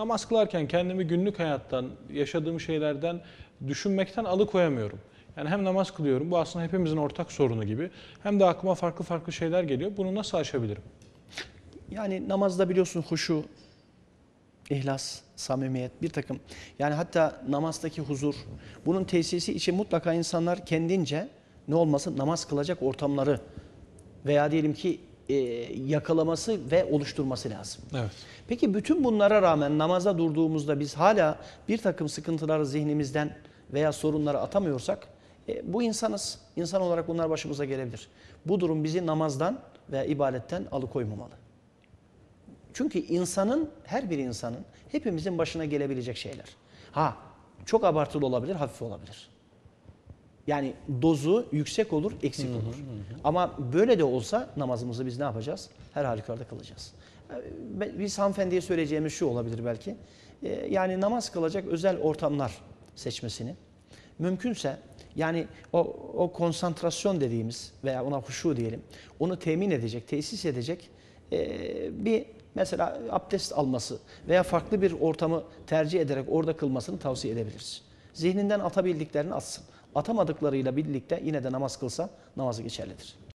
namaz kılarken kendimi günlük hayattan, yaşadığım şeylerden düşünmekten alıkoyamıyorum. Yani hem namaz kılıyorum, bu aslında hepimizin ortak sorunu gibi. Hem de aklıma farklı farklı şeyler geliyor. Bunu nasıl aşabilirim? Yani namazda biliyorsun huşu, ihlas, samimiyet bir takım. Yani hatta namazdaki huzur. Bunun tesisi için mutlaka insanlar kendince ne olması namaz kılacak ortamları veya diyelim ki e, yakalaması ve oluşturması lazım. Evet. Peki bütün bunlara rağmen namaza durduğumuzda biz hala bir takım sıkıntıları zihnimizden veya sorunları atamıyorsak e, bu insanız. İnsan olarak bunlar başımıza gelebilir. Bu durum bizi namazdan veya ibadetten alıkoymamalı. Çünkü insanın, her bir insanın hepimizin başına gelebilecek şeyler. Ha, çok abartılı olabilir, hafif olabilir. Yani dozu yüksek olur, eksik olur. Ama böyle de olsa namazımızı biz ne yapacağız? Her halükarda kılacağız. Ee, Biz hanımefendiye söyleyeceğimiz şu olabilir belki. Ee, Yani namaz kılacak özel ortamlar seçmesini. Mümkünse yani o, o konsantrasyon dediğimiz veya ona huşu diyelim, onu temin edecek, tesis edecek ee, bir mesela abdest alması veya farklı bir ortamı tercih ederek orada kılmasını tavsiye edebiliriz. Zihninden atabildiklerini atsın. Atamadıklarıyla birlikte yine de namaz kılsa namazı geçerlidir.